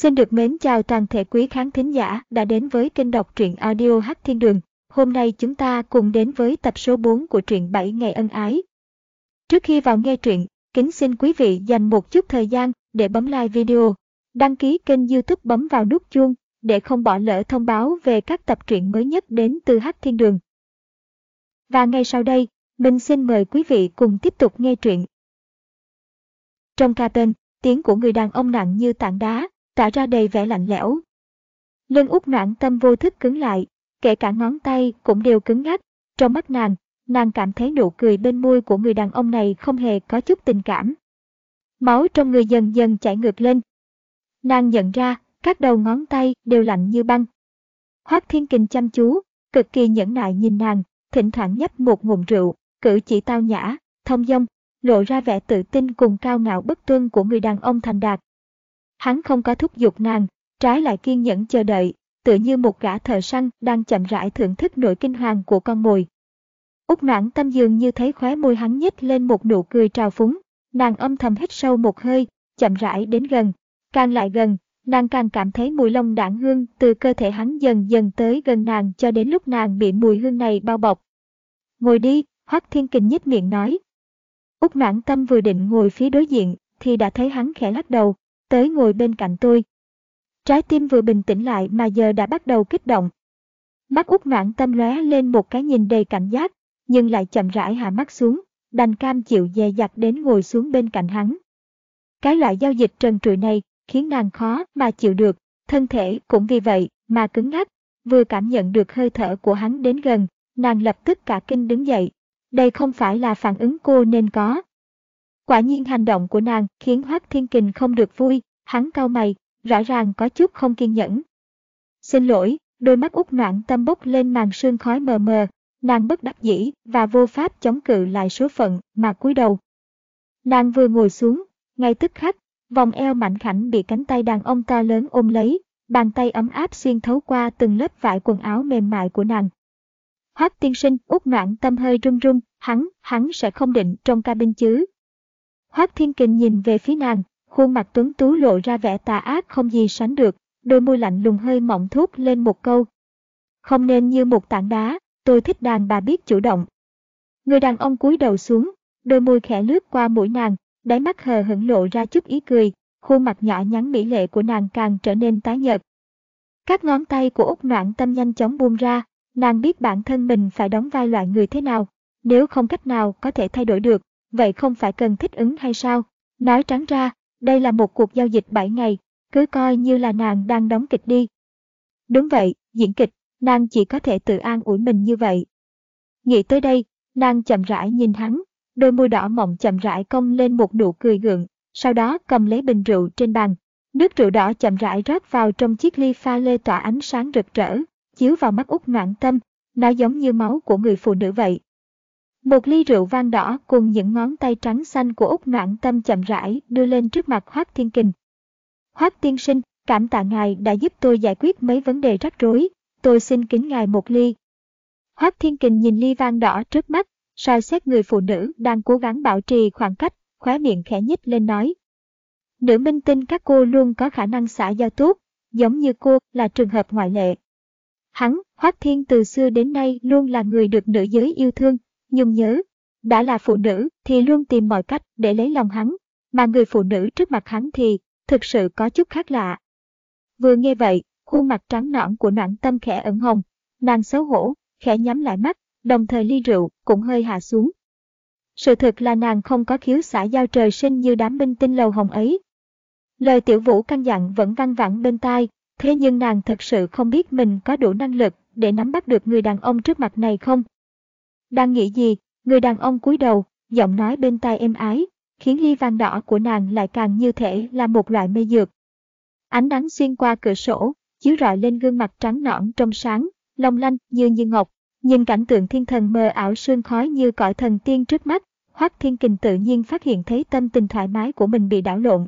Xin được mến chào toàn thể quý khán thính giả đã đến với kênh đọc truyện audio Hắc Thiên Đường. Hôm nay chúng ta cùng đến với tập số 4 của truyện 7 ngày ân ái. Trước khi vào nghe truyện, kính xin quý vị dành một chút thời gian để bấm like video, đăng ký kênh youtube bấm vào nút chuông để không bỏ lỡ thông báo về các tập truyện mới nhất đến từ Hắc Thiên Đường. Và ngay sau đây, mình xin mời quý vị cùng tiếp tục nghe truyện. Trong ca tên, tiếng của người đàn ông nặng như tảng đá, tả ra đầy vẻ lạnh lẽo. Lưng út noãn tâm vô thức cứng lại, kể cả ngón tay cũng đều cứng ngắc. Trong mắt nàng, nàng cảm thấy nụ cười bên môi của người đàn ông này không hề có chút tình cảm. Máu trong người dần dần chảy ngược lên. Nàng nhận ra, các đầu ngón tay đều lạnh như băng. Hoác Thiên Kình chăm chú, cực kỳ nhẫn nại nhìn nàng, thỉnh thoảng nhấp một ngụm rượu, cử chỉ tao nhã, thông dong, lộ ra vẻ tự tin cùng cao ngạo bất tuân của người đàn ông thành đạt. Hắn không có thúc giục nàng, trái lại kiên nhẫn chờ đợi, tựa như một gã thợ săn đang chậm rãi thưởng thức nỗi kinh hoàng của con mồi. Úc noãn tâm dường như thấy khóe môi hắn nhếch lên một nụ cười trào phúng, nàng âm thầm hít sâu một hơi, chậm rãi đến gần. Càng lại gần, nàng càng cảm thấy mùi lông đảng hương từ cơ thể hắn dần dần tới gần nàng cho đến lúc nàng bị mùi hương này bao bọc. Ngồi đi, Hoắc Thiên Kình nhếch miệng nói. Úc noãn tâm vừa định ngồi phía đối diện, thì đã thấy hắn khẽ lắc đầu, tới ngồi bên cạnh tôi. Trái tim vừa bình tĩnh lại mà giờ đã bắt đầu kích động. Mắt út ngoãn tâm lóe lên một cái nhìn đầy cảnh giác, nhưng lại chậm rãi hạ mắt xuống, đành cam chịu dè dặt đến ngồi xuống bên cạnh hắn. Cái loại giao dịch trần trụi này khiến nàng khó mà chịu được, thân thể cũng vì vậy mà cứng ngắc, vừa cảm nhận được hơi thở của hắn đến gần, nàng lập tức cả kinh đứng dậy. Đây không phải là phản ứng cô nên có, Quả nhiên hành động của nàng khiến Hoác Thiên Kình không được vui, hắn cau mày, rõ ràng có chút không kiên nhẫn. Xin lỗi, đôi mắt út noạn tâm bốc lên màn sương khói mờ mờ, nàng bất đắc dĩ và vô pháp chống cự lại số phận mà cúi đầu. Nàng vừa ngồi xuống, ngay tức khắc, vòng eo mạnh khảnh bị cánh tay đàn ông to lớn ôm lấy, bàn tay ấm áp xuyên thấu qua từng lớp vải quần áo mềm mại của nàng. Hoác tiên sinh út noạn tâm hơi run run, hắn, hắn sẽ không định trong cabin chứ, Hoác Thiên Kình nhìn về phía nàng, khuôn mặt tuấn tú lộ ra vẻ tà ác không gì sánh được, đôi môi lạnh lùng hơi mỏng thốt lên một câu. Không nên như một tảng đá, tôi thích đàn bà biết chủ động. Người đàn ông cúi đầu xuống, đôi môi khẽ lướt qua mũi nàng, đáy mắt hờ hững lộ ra chút ý cười, khuôn mặt nhỏ nhắn mỹ lệ của nàng càng trở nên tái nhợt. Các ngón tay của Úc Noãn Tâm nhanh chóng buông ra, nàng biết bản thân mình phải đóng vai loại người thế nào, nếu không cách nào có thể thay đổi được, vậy không phải cần thích ứng hay sao? Nói trắng ra, đây là một cuộc giao dịch 7 ngày, cứ coi như là nàng đang đóng kịch đi. Đúng vậy, diễn kịch, nàng chỉ có thể tự an ủi mình như vậy. Nghĩ tới đây, nàng chậm rãi nhìn hắn, đôi môi đỏ mọng chậm rãi cong lên một nụ cười gượng, sau đó cầm lấy bình rượu trên bàn. Nước rượu đỏ chậm rãi rót vào trong chiếc ly pha lê tỏa ánh sáng rực rỡ, chiếu vào mắt út noạn tâm, nó giống như máu của người phụ nữ vậy. Một ly rượu vang đỏ cùng những ngón tay trắng xanh của Úc Noãn Tâm chậm rãi đưa lên trước mặt Hoác Thiên Kình. Hoác Tiên Sinh, cảm tạ ngài đã giúp tôi giải quyết mấy vấn đề rắc rối, tôi xin kính ngài một ly. Hoác Thiên Kình nhìn ly vang đỏ trước mắt, soi xét người phụ nữ đang cố gắng bảo trì khoảng cách, khóe miệng khẽ nhích lên nói. Nữ minh tinh các cô luôn có khả năng xã giao tốt, giống như cô là trường hợp ngoại lệ. Hắn, Hoác Thiên từ xưa đến nay luôn là người được nữ giới yêu thương, nhưng nhớ, đã là phụ nữ thì luôn tìm mọi cách để lấy lòng hắn, mà người phụ nữ trước mặt hắn thì thực sự có chút khác lạ. Vừa nghe vậy, khuôn mặt trắng nõn của noãn tâm khẽ ẩn hồng, nàng xấu hổ, khẽ nhắm lại mắt, đồng thời ly rượu cũng hơi hạ xuống. Sự thật là nàng không có khiếu xã giao trời sinh như đám binh tinh lầu hồng ấy. Lời tiểu vũ căn dặn vẫn văng vẳng bên tai, thế nhưng nàng thật sự không biết mình có đủ năng lực để nắm bắt được người đàn ông trước mặt này không. Đang nghĩ gì, người đàn ông cúi đầu, giọng nói bên tai êm ái, khiến ly vàng đỏ của nàng lại càng như thể là một loại mê dược. Ánh nắng xuyên qua cửa sổ, chiếu rọi lên gương mặt trắng nõn trong sáng, long lanh như như ngọc, nhìn cảnh tượng thiên thần mờ ảo sương khói như cõi thần tiên trước mắt, Hoắc Thiên Kình tự nhiên phát hiện thấy tâm tình thoải mái của mình bị đảo lộn.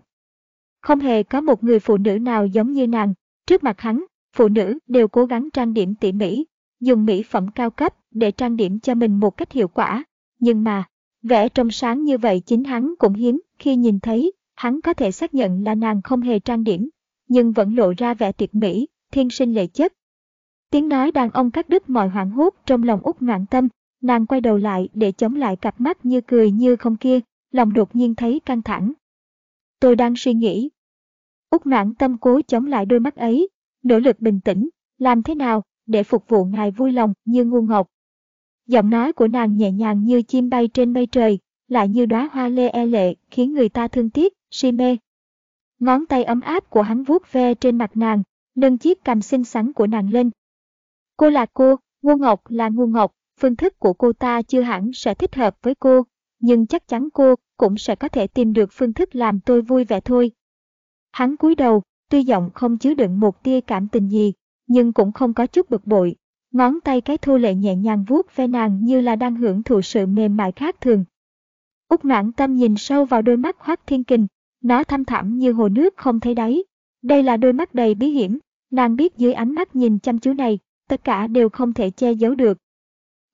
Không hề có một người phụ nữ nào giống như nàng, trước mặt hắn, phụ nữ đều cố gắng trang điểm tỉ mỉ, dùng mỹ phẩm cao cấp để trang điểm cho mình một cách hiệu quả. Nhưng mà, vẻ trong sáng như vậy chính hắn cũng hiếm khi nhìn thấy, hắn có thể xác nhận là nàng không hề trang điểm. nhưng vẫn lộ ra vẻ tuyệt mỹ, thiên sinh lệ chất. Tiếng nói đàn ông cắt đứt mọi hoảng hốt trong lòng út ngoạn tâm, nàng quay đầu lại để chống lại cặp mắt như cười như không kia, lòng đột nhiên thấy căng thẳng. Tôi đang suy nghĩ. Út ngoạn tâm cố chống lại đôi mắt ấy, nỗ lực bình tĩnh, làm thế nào để phục vụ ngài vui lòng như ngu ngọc. Giọng nói của nàng nhẹ nhàng như chim bay trên mây trời, lại như đóa hoa lê e lệ khiến người ta thương tiếc, si mê. Ngón tay ấm áp của hắn vuốt ve trên mặt nàng, nâng chiếc cằm xinh xắn của nàng lên. Cô là cô, ngu ngọc là ngu ngọc, phương thức của cô ta chưa hẳn sẽ thích hợp với cô, nhưng chắc chắn cô cũng sẽ có thể tìm được phương thức làm tôi vui vẻ thôi. Hắn cúi đầu, tuy giọng không chứa đựng một tia cảm tình gì, nhưng cũng không có chút bực bội. Ngón tay cái thô lệ nhẹ nhàng vuốt ve nàng như là đang hưởng thụ sự mềm mại khác thường. Úc noãn tâm nhìn sâu vào đôi mắt Hoác Thiên Kình, nó thăm thẳm như hồ nước không thấy đáy. Đây là đôi mắt đầy bí hiểm, nàng biết dưới ánh mắt nhìn chăm chú này, tất cả đều không thể che giấu được.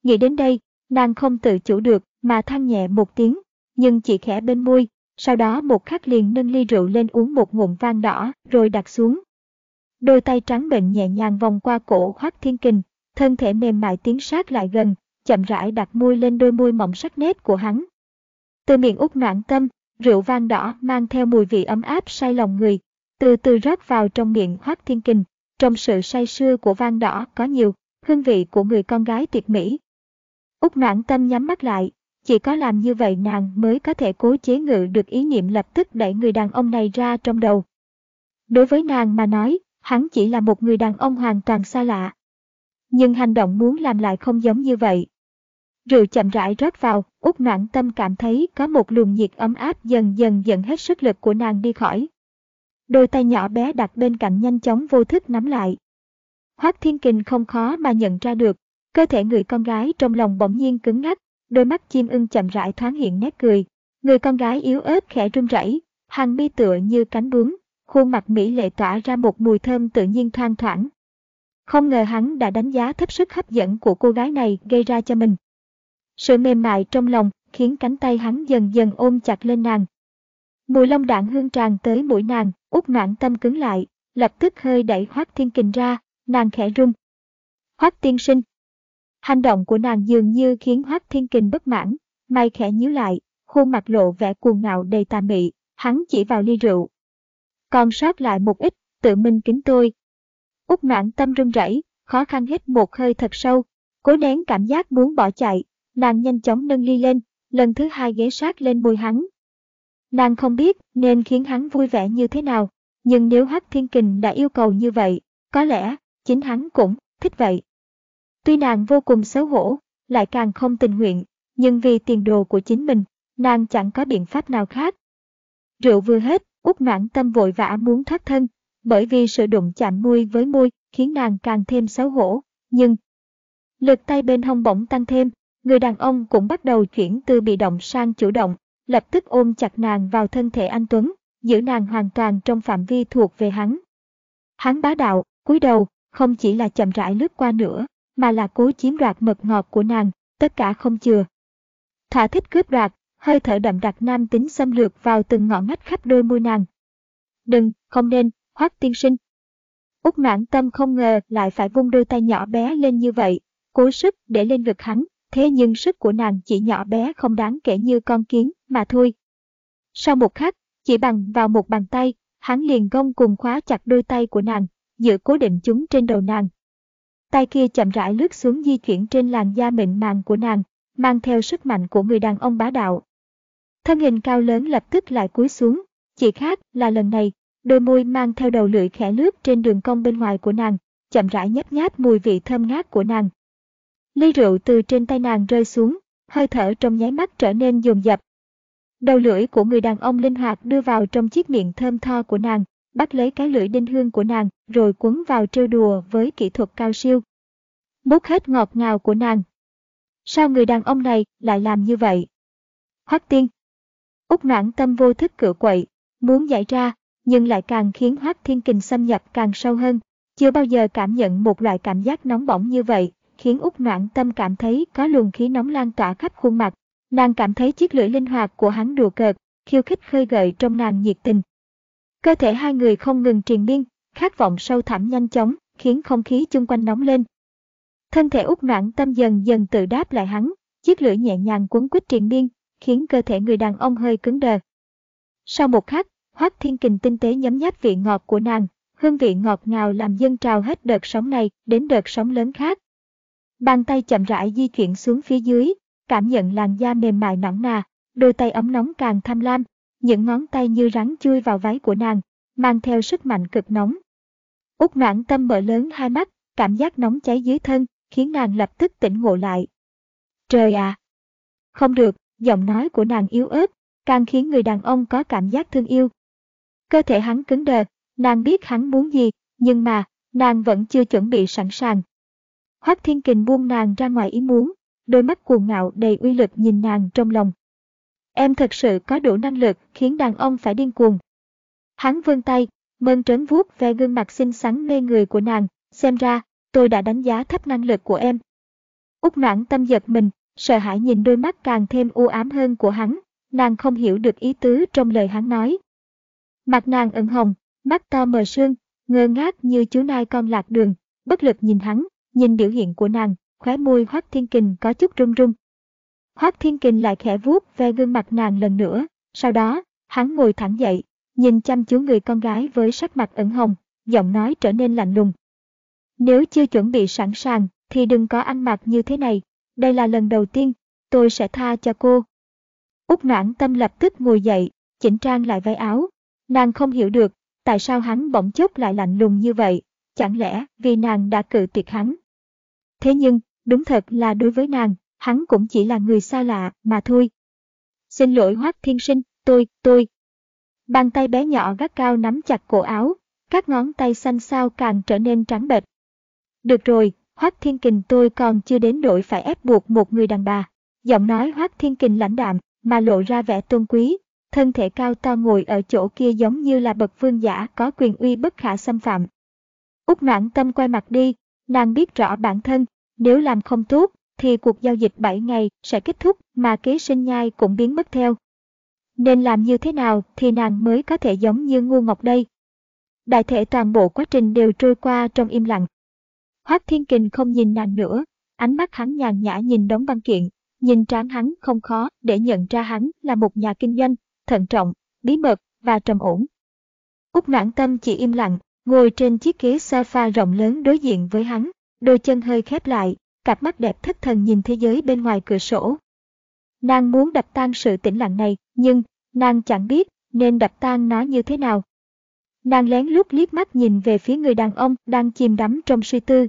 Nghĩ đến đây, nàng không tự chủ được mà than nhẹ một tiếng, nhưng chỉ khẽ bên môi, sau đó một khắc liền nâng ly rượu lên uống một ngụm vang đỏ rồi đặt xuống. Đôi tay trắng bệnh nhẹ nhàng vòng qua cổ Hoác Thiên Kình, thân thể mềm mại tiến sát lại gần, chậm rãi đặt môi lên đôi môi mỏng sắc nét của hắn. Từ miệng út noạn tâm, rượu vang đỏ mang theo mùi vị ấm áp say lòng người, từ từ rót vào trong miệng Hoác Thiên Kình. Trong sự say sưa của vang đỏ có nhiều, hương vị của người con gái tuyệt mỹ. Úc noãn tâm nhắm mắt lại, chỉ có làm như vậy nàng mới có thể cố chế ngự được ý niệm lập tức đẩy người đàn ông này ra trong đầu. Đối với nàng mà nói, hắn chỉ là một người đàn ông hoàn toàn xa lạ. Nhưng hành động muốn làm lại không giống như vậy. Rượu chậm rãi rót vào, út noạn tâm cảm thấy có một luồng nhiệt ấm áp dần dần dẫn hết sức lực của nàng đi khỏi. Đôi tay nhỏ bé đặt bên cạnh nhanh chóng vô thức nắm lại. Hoác Thiên Kình không khó mà nhận ra được, cơ thể người con gái trong lòng bỗng nhiên cứng ngắc, đôi mắt chim ưng chậm rãi thoáng hiện nét cười. Người con gái yếu ớt khẽ run rẩy, hàng mi tựa như cánh bướm, khuôn mặt mỹ lệ tỏa ra một mùi thơm tự nhiên thoang thoảng. Không ngờ hắn đã đánh giá thấp sức hấp dẫn của cô gái này gây ra cho mình. Sự mềm mại trong lòng khiến cánh tay hắn dần dần ôm chặt lên nàng. Mùi long đạn hương tràn tới mũi nàng, út noạn tâm cứng lại, lập tức hơi đẩy Hoác Thiên Kình ra, nàng khẽ run. Hoác tiên sinh. Hành động của nàng dường như khiến Hoác Thiên Kình bất mãn, mày khẽ nhíu lại, khuôn mặt lộ vẻ cuồng ngạo đầy tà mị, hắn chỉ vào ly rượu. Còn sót lại một ít, tự mình kính tôi. Út noạn tâm run rẩy, khó khăn hít một hơi thật sâu, cố nén cảm giác muốn bỏ chạy, nàng nhanh chóng nâng ly lên, lần thứ hai ghé sát lên môi hắn. Nàng không biết nên khiến hắn vui vẻ như thế nào, nhưng nếu Hắc Thiên Kình đã yêu cầu như vậy, có lẽ chính hắn cũng thích vậy. Tuy nàng vô cùng xấu hổ, lại càng không tình nguyện, nhưng vì tiền đồ của chính mình, nàng chẳng có biện pháp nào khác. Rượu vừa hết, út noãn tâm vội vã muốn thoát thân, bởi vì sự đụng chạm môi với môi khiến nàng càng thêm xấu hổ, nhưng lực tay bên hông bỗng tăng thêm, người đàn ông cũng bắt đầu chuyển từ bị động sang chủ động, lập tức ôm chặt nàng vào thân thể anh Tuấn, giữ nàng hoàn toàn trong phạm vi thuộc về hắn. Hắn bá đạo, cúi đầu, không chỉ là chậm rãi lướt qua nữa, mà là cố chiếm đoạt mật ngọt của nàng, tất cả không chừa. thỏa thích cướp đoạt, hơi thở đậm đặc nam tính xâm lược vào từng ngõ ngách khắp đôi môi nàng. Đừng, không nên, hoác tiên sinh. Úc mãn tâm không ngờ lại phải vung đôi tay nhỏ bé lên như vậy, cố sức để lên ngực hắn, thế nhưng sức của nàng chỉ nhỏ bé không đáng kể như con kiến mà thôi. Sau một khắc, chỉ bằng vào một bàn tay, hắn liền gông cùng khóa chặt đôi tay của nàng, giữ cố định chúng trên đầu nàng. Tay kia chậm rãi lướt xuống di chuyển trên làn da mịn màng của nàng, mang theo sức mạnh của người đàn ông bá đạo. Thân hình cao lớn lập tức lại cúi xuống, chỉ khác là lần này, đôi môi mang theo đầu lưỡi khẽ lướt trên đường cong bên ngoài của nàng, chậm rãi nhấp nháp mùi vị thơm ngát của nàng. Ly rượu từ trên tay nàng rơi xuống, hơi thở trong nháy mắt trở nên dồn dập. Đầu lưỡi của người đàn ông linh hoạt đưa vào trong chiếc miệng thơm tho của nàng, bắt lấy cái lưỡi đinh hương của nàng, rồi cuốn vào trêu đùa với kỹ thuật cao siêu. Mút hết ngọt ngào của nàng. Sao người đàn ông này lại làm như vậy? Hoắc tiên. Úc noãn tâm vô thức cửa quậy, muốn giải ra, nhưng lại càng khiến Hoác thiên kình xâm nhập càng sâu hơn. Chưa bao giờ cảm nhận một loại cảm giác nóng bỏng như vậy, khiến Úc Noãn Tâm cảm thấy có luồng khí nóng lan tỏa khắp khuôn mặt. Nàng cảm thấy chiếc lưỡi linh hoạt của hắn đùa cợt, khiêu khích khơi gợi trong nàng nhiệt tình. Cơ thể hai người không ngừng triền miên, khát vọng sâu thẳm nhanh chóng, khiến không khí chung quanh nóng lên. Thân thể út noãn tâm dần dần tự đáp lại hắn, chiếc lưỡi nhẹ nhàng quấn quýt triền miên, khiến cơ thể người đàn ông hơi cứng đờ. Sau một khắc, Hoắc Thiên Kình tinh tế nhấm nháp vị ngọt của nàng, hương vị ngọt ngào làm dân trào hết đợt sóng này đến đợt sóng lớn khác. Bàn tay chậm rãi di chuyển xuống phía dưới, cảm nhận làn da mềm mại nõn nà, đôi tay ấm nóng càng tham lam, những ngón tay như rắn chui vào váy của nàng, mang theo sức mạnh cực nóng. Út noãn tâm mở lớn hai mắt, cảm giác nóng cháy dưới thân, khiến nàng lập tức tỉnh ngộ lại. Trời ạ! Không được, giọng nói của nàng yếu ớt, càng khiến người đàn ông có cảm giác thương yêu. Cơ thể hắn cứng đờ, nàng biết hắn muốn gì, nhưng mà, nàng vẫn chưa chuẩn bị sẵn sàng. Hoác Thiên Kình buông nàng ra ngoài ý muốn, đôi mắt cuồng ngạo đầy uy lực nhìn nàng trong lòng. Em thật sự có đủ năng lực khiến đàn ông phải điên cuồng. Hắn vươn tay, mơn trớn vuốt ve gương mặt xinh xắn mê người của nàng, xem ra, tôi đã đánh giá thấp năng lực của em. Úc noãn tâm giật mình, sợ hãi nhìn đôi mắt càng thêm u ám hơn của hắn, nàng không hiểu được ý tứ trong lời hắn nói. Mặt nàng ửng hồng, mắt to mờ sương, ngơ ngác như chú nai con lạc đường, bất lực nhìn hắn, nhìn biểu hiện của nàng, khóe môi Hoác Thiên Kình có chút run run. Hoác Thiên Kình lại khẽ vuốt ve gương mặt nàng lần nữa, sau đó, hắn ngồi thẳng dậy, nhìn chăm chú người con gái với sắc mặt ửng hồng, giọng nói trở nên lạnh lùng. Nếu chưa chuẩn bị sẵn sàng, thì đừng có ăn mặc như thế này, đây là lần đầu tiên, tôi sẽ tha cho cô. Úc noãn tâm lập tức ngồi dậy, chỉnh trang lại váy áo. Nàng không hiểu được, tại sao hắn bỗng chốc lại lạnh lùng như vậy, chẳng lẽ vì nàng đã cự tuyệt hắn. Thế nhưng, đúng thật là đối với nàng, hắn cũng chỉ là người xa lạ mà thôi. Xin lỗi Hoác Thiên Sinh, tôi, tôi. Bàn tay bé nhỏ gắt cao nắm chặt cổ áo, các ngón tay xanh xao càng trở nên trắng bệch. Được rồi, Hoác Thiên Kình tôi còn chưa đến nỗi phải ép buộc một người đàn bà. Giọng nói Hoác Thiên Kình lãnh đạm, mà lộ ra vẻ tôn quý, thân thể cao to ngồi ở chỗ kia giống như là bậc vương giả có quyền uy bất khả xâm phạm. Úc noãn tâm quay mặt đi, nàng biết rõ bản thân, nếu làm không tốt, thì cuộc giao dịch 7 ngày sẽ kết thúc mà kế sinh nhai cũng biến mất theo. Nên làm như thế nào thì nàng mới có thể giống như ngu ngọc đây? Đại thể toàn bộ quá trình đều trôi qua trong im lặng. Hoác Thiên Kình không nhìn nàng nữa, ánh mắt hắn nhàn nhã nhìn đống văn kiện, nhìn trán hắn không khó để nhận ra hắn là một nhà kinh doanh, thận trọng, bí mật và trầm ổn. Úc noãn tâm chỉ im lặng, ngồi trên chiếc ghế sofa rộng lớn đối diện với hắn, đôi chân hơi khép lại, cặp mắt đẹp thất thần nhìn thế giới bên ngoài cửa sổ. Nàng muốn đập tan sự tĩnh lặng này, nhưng nàng chẳng biết nên đập tan nó như thế nào. Nàng lén lút liếc mắt nhìn về phía người đàn ông đang chìm đắm trong suy tư.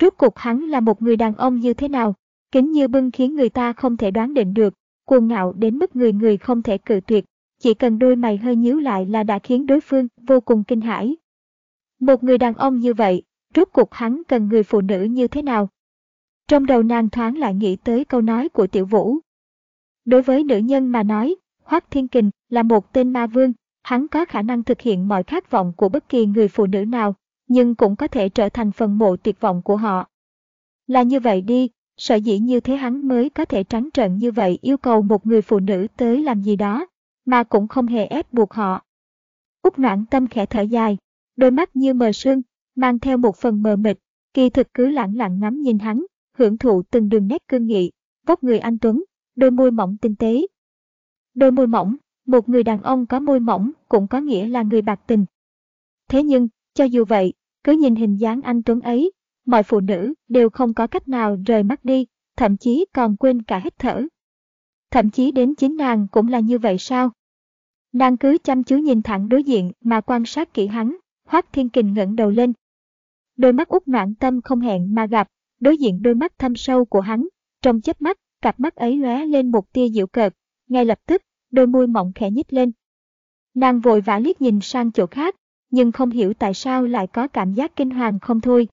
Rốt cuộc hắn là một người đàn ông như thế nào, kính như bưng khiến người ta không thể đoán định được, cuồng ngạo đến mức người người không thể cự tuyệt, chỉ cần đôi mày hơi nhíu lại là đã khiến đối phương vô cùng kinh hãi. Một người đàn ông như vậy, rốt cuộc hắn cần người phụ nữ như thế nào? Trong đầu nàng thoáng lại nghĩ tới câu nói của tiểu vũ. Đối với nữ nhân mà nói, Hoác Thiên Kình là một tên ma vương, hắn có khả năng thực hiện mọi khát vọng của bất kỳ người phụ nữ nào, nhưng cũng có thể trở thành phần mộ tuyệt vọng của họ. Là như vậy đi, Sợ dĩ như thế hắn mới có thể trắng trợn như vậy yêu cầu một người phụ nữ tới làm gì đó, mà cũng không hề ép buộc họ. Úc noãn tâm khẽ thở dài, đôi mắt như mờ sương, mang theo một phần mờ mịt, kỳ thực cứ lặng lặng ngắm nhìn hắn, hưởng thụ từng đường nét cương nghị, vóc người anh Tuấn, đôi môi mỏng tinh tế. Đôi môi mỏng, một người đàn ông có môi mỏng cũng có nghĩa là người bạc tình. Thế nhưng, cho dù vậy, cứ nhìn hình dáng anh Tuấn ấy, mọi phụ nữ đều không có cách nào rời mắt đi, thậm chí còn quên cả hít thở. Thậm chí đến chính nàng cũng là như vậy sao? Nàng cứ chăm chú nhìn thẳng đối diện mà quan sát kỹ hắn, Hoác Thiên Kình ngẩng đầu lên. Đôi mắt út noạn tâm không hẹn mà gặp, đối diện đôi mắt thâm sâu của hắn, trong chớp mắt, cặp mắt ấy lóe lên một tia dịu cợt, ngay lập tức, đôi môi mỏng khẽ nhích lên. Nàng vội vã liếc nhìn sang chỗ khác, nhưng không hiểu tại sao lại có cảm giác kinh hoàng không thôi.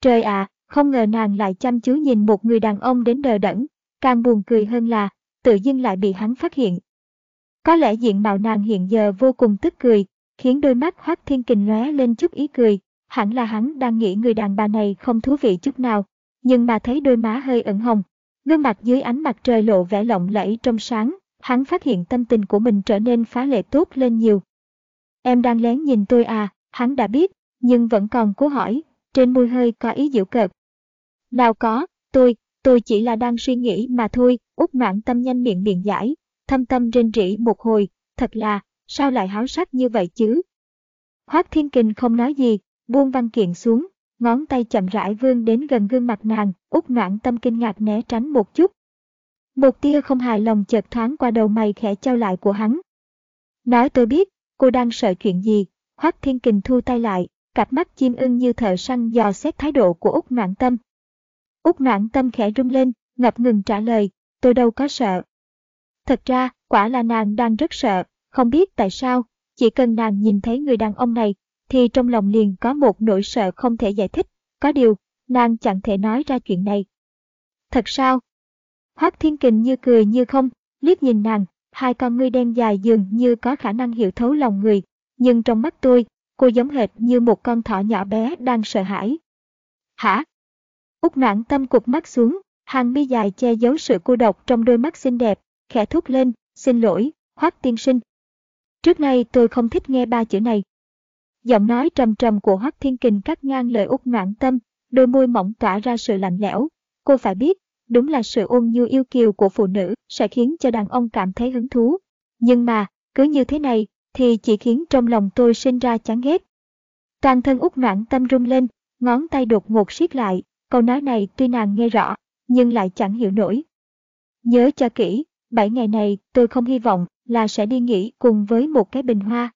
Trời ạ, không ngờ nàng lại chăm chú nhìn một người đàn ông đến đờ đẫn, càng buồn cười hơn là, tự dưng lại bị hắn phát hiện. Có lẽ diện mạo nàng hiện giờ vô cùng tức cười, khiến đôi mắt Hoác Thiên Kình lóe lên chút ý cười, hẳn là hắn đang nghĩ người đàn bà này không thú vị chút nào, nhưng mà thấy đôi má hơi ửng hồng, gương mặt dưới ánh mặt trời lộ vẻ lộng lẫy trong sáng, hắn phát hiện tâm tình của mình trở nên phá lệ tốt lên nhiều em đang lén nhìn tôi à, hắn đã biết, nhưng vẫn còn cố hỏi, trên môi hơi có ý giễu cợt. Nào có, tôi, tôi chỉ là đang suy nghĩ mà thôi, út mạng tâm nhanh miệng biện giải, thâm tâm rên rỉ một hồi, thật là, sao lại háo sắc như vậy chứ? Hoác Thiên Kình không nói gì, buông văn kiện xuống, ngón tay chậm rãi vươn đến gần gương mặt nàng, út noãn tâm kinh ngạc né tránh một chút. Một tia không hài lòng chợt thoáng qua đầu mày khẽ trao lại của hắn. Nói tôi biết, cô đang sợ chuyện gì, Hoác Thiên Kình thu tay lại, cặp mắt chim ưng như thợ săn dò xét thái độ của Úc Noãn Tâm. Úc Noãn Tâm khẽ rung lên, ngập ngừng trả lời, tôi đâu có sợ. Thật ra, quả là nàng đang rất sợ, không biết tại sao, chỉ cần nàng nhìn thấy người đàn ông này, thì trong lòng liền có một nỗi sợ không thể giải thích, có điều, nàng chẳng thể nói ra chuyện này. Thật sao? Hoác Thiên Kình như cười như không, liếc nhìn nàng, hai con ngươi đen dài dường như có khả năng hiểu thấu lòng người, nhưng trong mắt tôi, cô giống hệt như một con thỏ nhỏ bé đang sợ hãi. Hả? Úc noãn tâm cục mắt xuống, hàng mi dài che giấu sự cô độc trong đôi mắt xinh đẹp, khẽ thúc lên, xin lỗi, hoác tiên sinh. Trước nay tôi không thích nghe ba chữ này. Giọng nói trầm trầm của Hoắc Thiên Kình cắt ngang lời Úc Noãn Tâm, đôi môi mỏng tỏa ra sự lạnh lẽo. Cô phải biết, đúng là sự ôn nhu yêu kiều của phụ nữ sẽ khiến cho đàn ông cảm thấy hứng thú. Nhưng mà, cứ như thế này, thì chỉ khiến trong lòng tôi sinh ra chán ghét. Toàn thân út noãn tâm rung lên, ngón tay đột ngột siết lại, câu nói này tuy nàng nghe rõ, nhưng lại chẳng hiểu nổi. Nhớ cho kỹ, bảy ngày này tôi không hy vọng là sẽ đi nghỉ cùng với một cái bình hoa.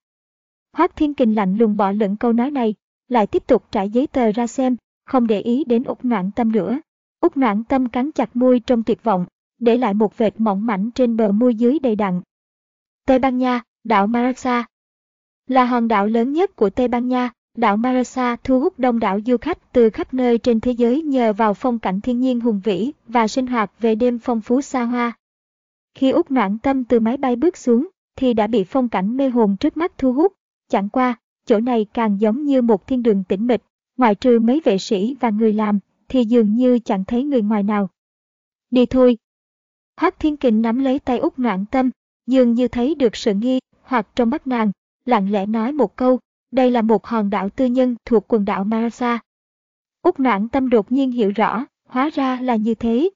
Hoác Thiên Kình lạnh lùng bỏ lửng câu nói này, lại tiếp tục trải giấy tờ ra xem, không để ý đến út noãn tâm nữa. Úc noãn tâm cắn chặt môi trong tuyệt vọng, để lại một vệt mỏng mảnh trên bờ môi dưới đầy đặn. Tây Ban Nha, Đảo Marasa là hòn đảo lớn nhất của Tây Ban Nha. Đảo Marasa thu hút đông đảo du khách từ khắp nơi trên thế giới nhờ vào phong cảnh thiên nhiên hùng vĩ và sinh hoạt về đêm phong phú xa hoa. Khi Úc Noãn Tâm từ máy bay bước xuống, thì đã bị phong cảnh mê hồn trước mắt thu hút. Chẳng qua, chỗ này càng giống như một thiên đường tĩnh mịch, ngoại trừ mấy vệ sĩ và người làm, thì dường như chẳng thấy người ngoài nào. Đi thôi. Hắc Thiên Kình nắm lấy tay Úc Noãn Tâm, dường như thấy được sự nghi hoặc trong mắt nàng, lặng lẽ nói một câu, đây là một hòn đảo tư nhân thuộc quần đảo Marasa. Úc noãn tâm đột nhiên hiểu rõ, hóa ra là như thế.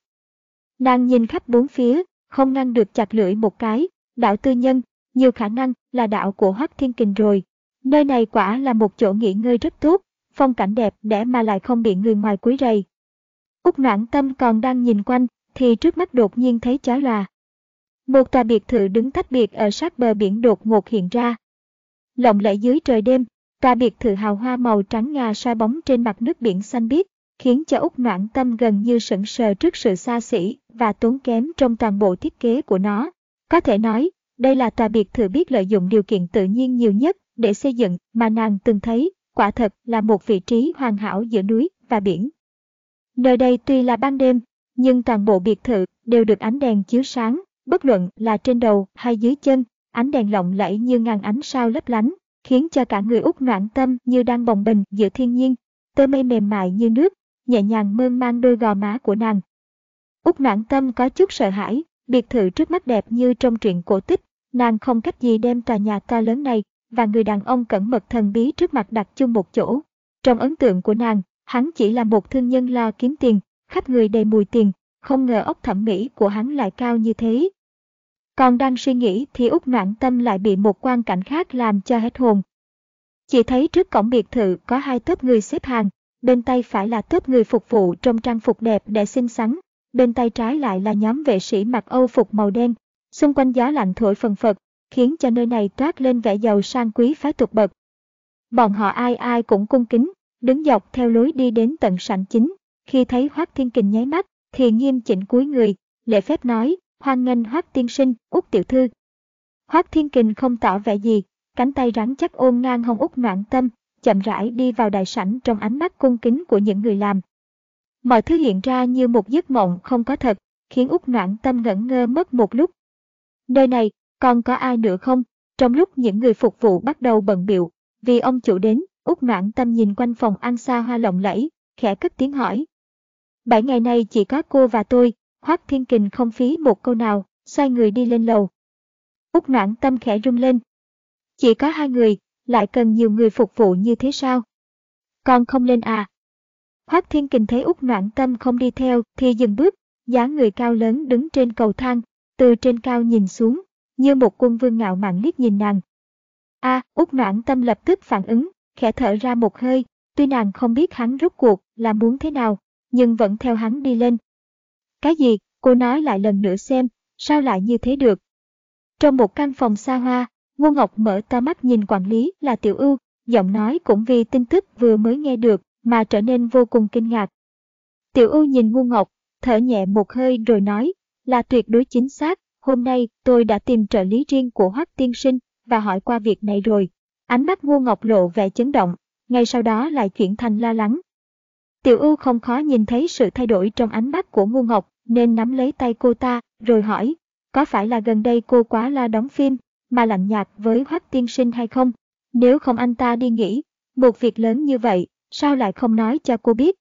Nàng nhìn khắp bốn phía, không ngăn được chặt lưỡi một cái, đảo tư nhân, nhiều khả năng là đảo của Hoắc Thiên Kình rồi. Nơi này quả là một chỗ nghỉ ngơi rất tốt, phong cảnh đẹp đẽ mà lại không bị người ngoài quấy rầy. Úc noãn tâm còn đang nhìn quanh, thì trước mắt đột nhiên thấy chói là một tòa biệt thự đứng tách biệt ở sát bờ biển đột ngột hiện ra. Lộng lẫy dưới trời đêm, tòa biệt thự hào hoa màu trắng ngà soi bóng trên mặt nước biển xanh biếc, khiến cho Úc Noãn Tâm gần như sững sờ trước sự xa xỉ và tốn kém trong toàn bộ thiết kế của nó. Có thể nói, đây là tòa biệt thự biết lợi dụng điều kiện tự nhiên nhiều nhất để xây dựng mà nàng từng thấy, quả thật là một vị trí hoàn hảo giữa núi và biển. Nơi đây tuy là ban đêm, nhưng toàn bộ biệt thự đều được ánh đèn chiếu sáng, Bất luận là trên đầu hay dưới chân, ánh đèn lộng lẫy như ngàn ánh sao lấp lánh, khiến cho cả người út noạn tâm như đang bồng bình giữa thiên nhiên, tơ mây mềm mại như nước, nhẹ nhàng mơn mang đôi gò má của nàng. Úc noạn tâm có chút sợ hãi, biệt thự trước mắt đẹp như trong truyện cổ tích, nàng không cách gì đem tòa nhà to lớn này và người đàn ông cẩn mật thần bí trước mặt đặt chung một chỗ. Trong ấn tượng của nàng, hắn chỉ là một thương nhân lo kiếm tiền, khắp người đầy mùi tiền, không ngờ ốc thẩm mỹ của hắn lại cao như thế. Còn đang suy nghĩ thì út noãn tâm lại bị một quan cảnh khác làm cho hết hồn. Chỉ thấy trước cổng biệt thự có hai tớp người xếp hàng, bên tay phải là tớp người phục vụ trong trang phục đẹp để xinh xắn, bên tay trái lại là nhóm vệ sĩ mặc âu phục màu đen, xung quanh gió lạnh thổi phần phật, khiến cho nơi này toát lên vẻ giàu sang quý phái tục bậc. Bọn họ ai ai cũng cung kính, đứng dọc theo lối đi đến tận sảnh chính, khi thấy Hoác Thiên Kình nháy mắt, thì nghiêm chỉnh cúi người, lễ phép nói, hoan nghênh Hoác tiên sinh, Úc tiểu thư. Hoác Thiên Kình không tỏ vẻ gì, cánh tay rắn chắc ôm ngang hông Úc noạn tâm, chậm rãi đi vào đại sảnh trong ánh mắt cung kính của những người làm. Mọi thứ hiện ra như một giấc mộng không có thật, khiến Úc noạn tâm ngẩn ngơ mất một lúc. Nơi này, còn có ai nữa không? Trong lúc những người phục vụ bắt đầu bận biệu, vì ông chủ đến, Úc Noãn tâm nhìn quanh phòng ăn xa hoa lộng lẫy, khẽ cất tiếng hỏi. Bảy ngày nay chỉ có cô và tôi, Hoác Thiên Kình không phí một câu nào, xoay người đi lên lầu. Úc noãn tâm khẽ rung lên. Chỉ có hai người, lại cần nhiều người phục vụ như thế sao? Con không lên à? Hoác Thiên Kình thấy Úc Noãn Tâm không đi theo thì dừng bước, dáng người cao lớn đứng trên cầu thang, từ trên cao nhìn xuống, như một quân vương ngạo mạn liếc nhìn nàng. A, à, Úc Noãn Tâm lập tức phản ứng, khẽ thở ra một hơi, tuy nàng không biết hắn rốt cuộc là muốn thế nào, nhưng vẫn theo hắn đi lên. Cái gì, cô nói lại lần nữa xem, sao lại như thế được? Trong một căn phòng xa hoa, Ngô Ngọc mở to mắt nhìn quản lý là Tiểu Ưu, giọng nói cũng vì tin tức vừa mới nghe được mà trở nên vô cùng kinh ngạc. Tiểu Ưu nhìn Ngô Ngọc, thở nhẹ một hơi rồi nói, là tuyệt đối chính xác, hôm nay tôi đã tìm trợ lý riêng của Hoắc tiên sinh và hỏi qua việc này rồi. Ánh mắt Ngô Ngọc lộ vẻ chấn động, ngay sau đó lại chuyển thành lo lắng. Tiểu Ưu không khó nhìn thấy sự thay đổi trong ánh mắt của Ngô Ngọc, nên nắm lấy tay cô ta, rồi hỏi, có phải là gần đây cô quá la đóng phim, mà lạnh nhạt với Hoắc tiên sinh hay không? Nếu không anh ta đi nghỉ, một việc lớn như vậy, sao lại không nói cho cô biết?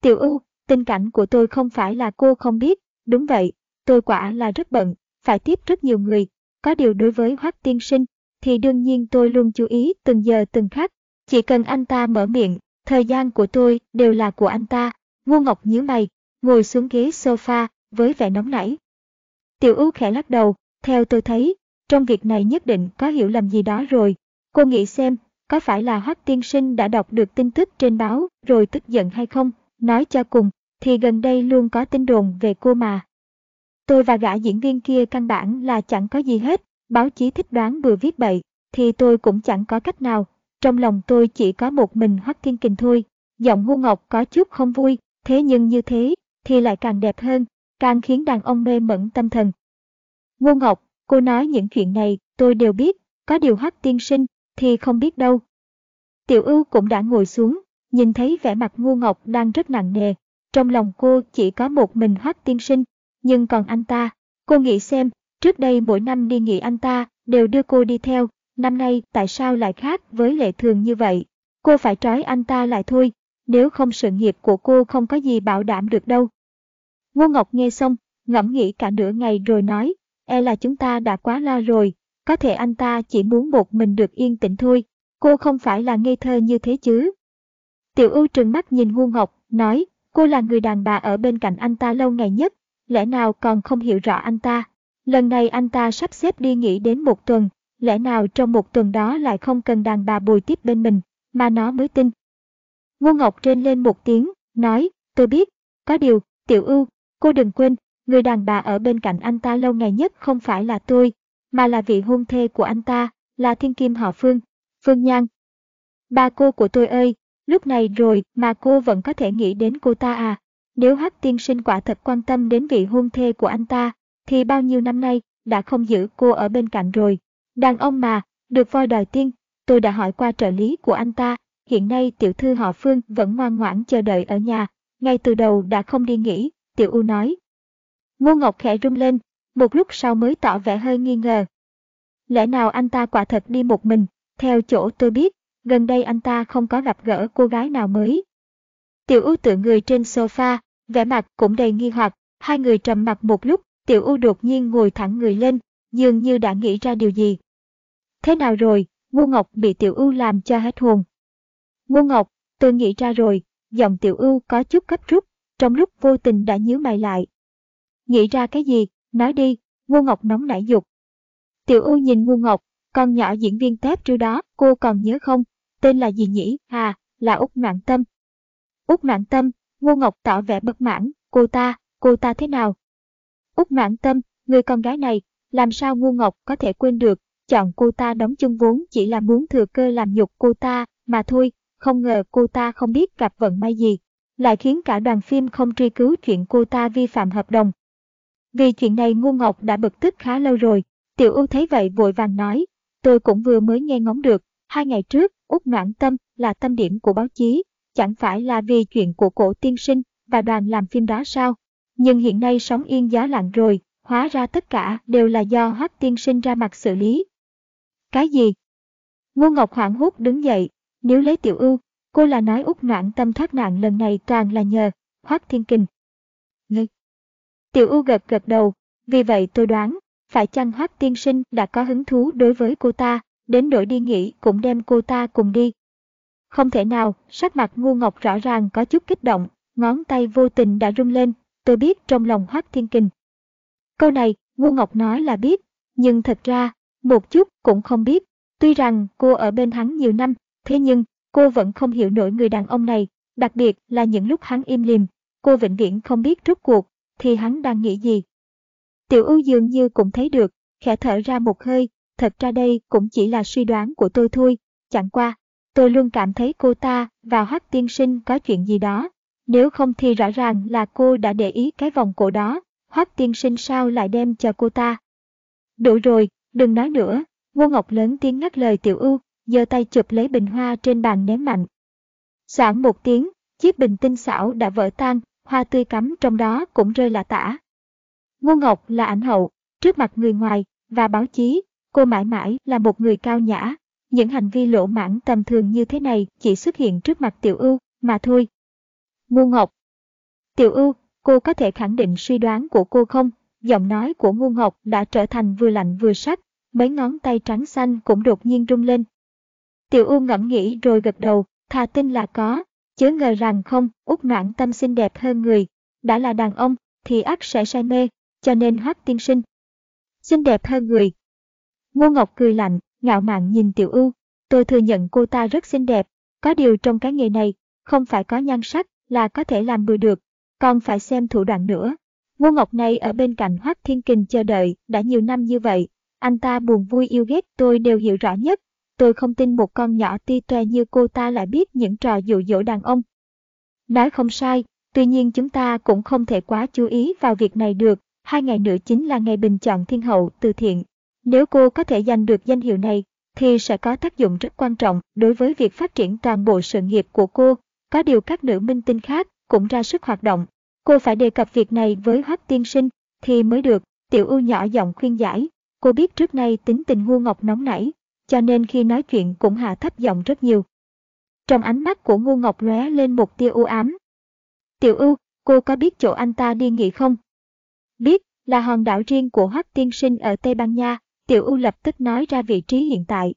Tiểu ưu, tình cảnh của tôi không phải là cô không biết, đúng vậy, tôi quả là rất bận, phải tiếp rất nhiều người. Có điều đối với Hoắc tiên sinh, thì đương nhiên tôi luôn chú ý từng giờ từng khắc. Chỉ cần anh ta mở miệng, thời gian của tôi đều là của anh ta. Ngô Ngọc nhíu mày, ngồi xuống ghế sofa với vẻ nóng nảy. Tiểu Ú khẽ lắc đầu, theo tôi thấy, trong việc này nhất định có hiểu lầm gì đó rồi. Cô nghĩ xem, có phải là Hoắc tiên sinh đã đọc được tin tức trên báo rồi tức giận hay không? Nói cho cùng, thì gần đây luôn có tin đồn về cô mà. Tôi và gã diễn viên kia căn bản là chẳng có gì hết, báo chí thích đoán vừa viết bậy, thì tôi cũng chẳng có cách nào. Trong lòng tôi chỉ có một mình Hoắc Thiên Kình thôi. Giọng ngu ngọc có chút không vui, thế nhưng như thế thì lại càng đẹp hơn, càng khiến đàn ông mê mẩn tâm thần. Ngô Ngọc, cô nói những chuyện này tôi đều biết, có điều Hoắc tiên sinh thì không biết đâu. Tiểu ưu cũng đã ngồi xuống, nhìn thấy vẻ mặt ngu ngọc đang rất nặng nề. Trong lòng cô chỉ có một mình Hoắc tiên sinh, nhưng còn anh ta, cô nghĩ xem, trước đây mỗi năm đi nghỉ anh ta đều đưa cô đi theo, năm nay tại sao lại khác với lệ thường như vậy? Cô phải trói anh ta lại thôi, nếu không sự nghiệp của cô không có gì bảo đảm được đâu. Ngô Ngọc nghe xong, ngẫm nghĩ cả nửa ngày rồi nói, e là chúng ta đã quá lo rồi, có thể anh ta chỉ muốn một mình được yên tĩnh thôi, cô không phải là ngây thơ như thế chứ. Tiểu ưu trừng mắt nhìn Ngô ngọc, nói, cô là người đàn bà ở bên cạnh anh ta lâu ngày nhất, lẽ nào còn không hiểu rõ anh ta. Lần này anh ta sắp xếp đi nghỉ đến một tuần, lẽ nào trong một tuần đó lại không cần đàn bà bùi tiếp bên mình, mà nó mới tin. Ngô Ngọc trên lên một tiếng, nói, tôi biết, có điều, tiểu ưu, cô đừng quên, người đàn bà ở bên cạnh anh ta lâu ngày nhất không phải là tôi, mà là vị hôn thê của anh ta, là thiên kim họ Phương, Phương Nhan. Ba cô của tôi ơi, lúc này rồi mà cô vẫn có thể nghĩ đến cô ta à. Nếu Hắc tiên sinh quả thật quan tâm đến vị hôn thê của anh ta, thì bao nhiêu năm nay đã không giữ cô ở bên cạnh rồi. Đàn ông mà, được voi đòi tiên, tôi đã hỏi qua trợ lý của anh ta, hiện nay tiểu thư họ Phương vẫn ngoan ngoãn chờ đợi ở nhà, ngay từ đầu đã không đi nghỉ, tiểu U nói. Ngô Ngọc khẽ rung lên, một lúc sau mới tỏ vẻ hơi nghi ngờ. Lẽ nào anh ta quả thật đi một mình, theo chỗ tôi biết, gần đây anh ta không có gặp gỡ cô gái nào mới. Tiểu U tự người trên sofa, vẻ mặt cũng đầy nghi hoặc, hai người trầm mặt một lúc, Tiểu U đột nhiên ngồi thẳng người lên, dường như đã nghĩ ra điều gì. Thế nào rồi, Ngô Ngọc bị Tiểu U làm cho hết hồn. Ngô Ngọc, tôi nghĩ ra rồi, giọng Tiểu U có chút gấp rút, trong lúc vô tình đã nhíu mày lại. Nghĩ ra cái gì, nói đi, Ngô Ngọc nóng nảy dục. Tiểu U nhìn Ngô Ngọc, con nhỏ diễn viên tép trước đó, cô còn nhớ không? Tên là gì nhỉ? À, là Úc Mạng Tâm. Úc Mạng Tâm, Ngô Ngọc tỏ vẻ bất mãn, cô ta, cô ta thế nào? Úc mãn Tâm, người con gái này, làm sao Ngô Ngọc có thể quên được, chọn cô ta đóng chung vốn chỉ là muốn thừa cơ làm nhục cô ta, mà thôi, không ngờ cô ta không biết gặp vận may gì, lại khiến cả đoàn phim không truy cứu chuyện cô ta vi phạm hợp đồng. Vì chuyện này Ngô Ngọc đã bực tức khá lâu rồi, Tiểu Ưu thấy vậy vội vàng nói, tôi cũng vừa mới nghe ngóng được, hai ngày trước, Úc Noãn Tâm là tâm điểm của báo chí, chẳng phải là vì chuyện của cổ tiên sinh và đoàn làm phim đó sao? Nhưng hiện nay sóng yên gió lặng rồi, hóa ra tất cả đều là do Hoắc tiên sinh ra mặt xử lý. Cái gì? Ngô Ngọc hoảng hốt đứng dậy, nếu lấy Tiểu Ưu, cô là nói út noạn Tâm thoát nạn lần này toàn là nhờ Hoắc Thiên Kình. ngươi. Tiểu Ưu gật gật đầu, vì vậy tôi đoán, phải chăng Hoắc tiên sinh đã có hứng thú đối với cô ta, đến đổi đi nghỉ cũng đem cô ta cùng đi. Không thể nào, sắc mặt ngu ngọc rõ ràng có chút kích động, ngón tay vô tình đã rung lên, tôi biết trong lòng Hoác Thiên Kình. Câu này, ngu ngọc nói là biết, nhưng thật ra, một chút cũng không biết. Tuy rằng cô ở bên hắn nhiều năm, thế nhưng cô vẫn không hiểu nổi người đàn ông này, đặc biệt là những lúc hắn im lìm. Cô vĩnh viễn không biết rốt cuộc, thì hắn đang nghĩ gì. Tiểu ưu dường như cũng thấy được, khẽ thở ra một hơi, thật ra đây cũng chỉ là suy đoán của tôi thôi, chẳng qua. Tôi luôn cảm thấy cô ta và Hoắc tiên sinh có chuyện gì đó. Nếu không thì rõ ràng là cô đã để ý cái vòng cổ đó, Hoắc tiên sinh sao lại đem cho cô ta. Đủ rồi, đừng nói nữa, Ngô Ngọc lớn tiếng ngắt lời Tiểu Ưu, giơ tay chụp lấy bình hoa trên bàn ném mạnh. Soạn một tiếng, chiếc bình tinh xảo đã vỡ tan, hoa tươi cắm trong đó cũng rơi lạ tả. Ngô Ngọc là ảnh hậu, trước mặt người ngoài và báo chí, cô mãi mãi là một người cao nhã. Những hành vi lỗ mãn tầm thường như thế này chỉ xuất hiện trước mặt Tiểu Ưu mà thôi. Ngô Ngọc Tiểu Ưu, cô có thể khẳng định suy đoán của cô không? Giọng nói của Ngô Ngọc đã trở thành vừa lạnh vừa sắc, mấy ngón tay trắng xanh cũng đột nhiên rung lên. Tiểu U ngẫm nghĩ rồi gật đầu, thà tin là có, chớ ngờ rằng không, út noãn tâm xinh đẹp hơn người, đã là đàn ông thì ắt sẽ say mê, cho nên hoắc tiên sinh. Xinh đẹp hơn người. Ngô Ngọc cười lạnh, ngạo mạn nhìn Tiểu U, tôi thừa nhận cô ta rất xinh đẹp, có điều trong cái nghề này, không phải có nhan sắc là có thể làm bừa được, còn phải xem thủ đoạn nữa. Ngô Ngọc này ở bên cạnh Hoắc Thiên Kình chờ đợi đã nhiều năm như vậy, anh ta buồn vui yêu ghét tôi đều hiểu rõ nhất. Tôi không tin một con nhỏ ti toe như cô ta lại biết những trò dụ dỗ đàn ông. Nói không sai, tuy nhiên chúng ta cũng không thể quá chú ý vào việc này được. Hai ngày nữa chính là ngày bình chọn thiên hậu từ thiện. Nếu cô có thể giành được danh hiệu này, thì sẽ có tác dụng rất quan trọng đối với việc phát triển toàn bộ sự nghiệp của cô. Có điều các nữ minh tinh khác cũng ra sức hoạt động. Cô phải đề cập việc này với Hoắc tiên sinh thì mới được. Tiểu ưu nhỏ giọng khuyên giải. Cô biết trước nay tính tình ngu ngọc nóng nảy, cho nên khi nói chuyện cũng hạ thấp giọng rất nhiều. Trong ánh mắt của ngu ngọc lóe lên một tia u ám. Tiểu ưu, cô có biết chỗ anh ta đi nghỉ không? Biết, là hòn đảo riêng của Hoắc tiên sinh ở Tây Ban Nha, Tiểu U lập tức nói ra vị trí hiện tại.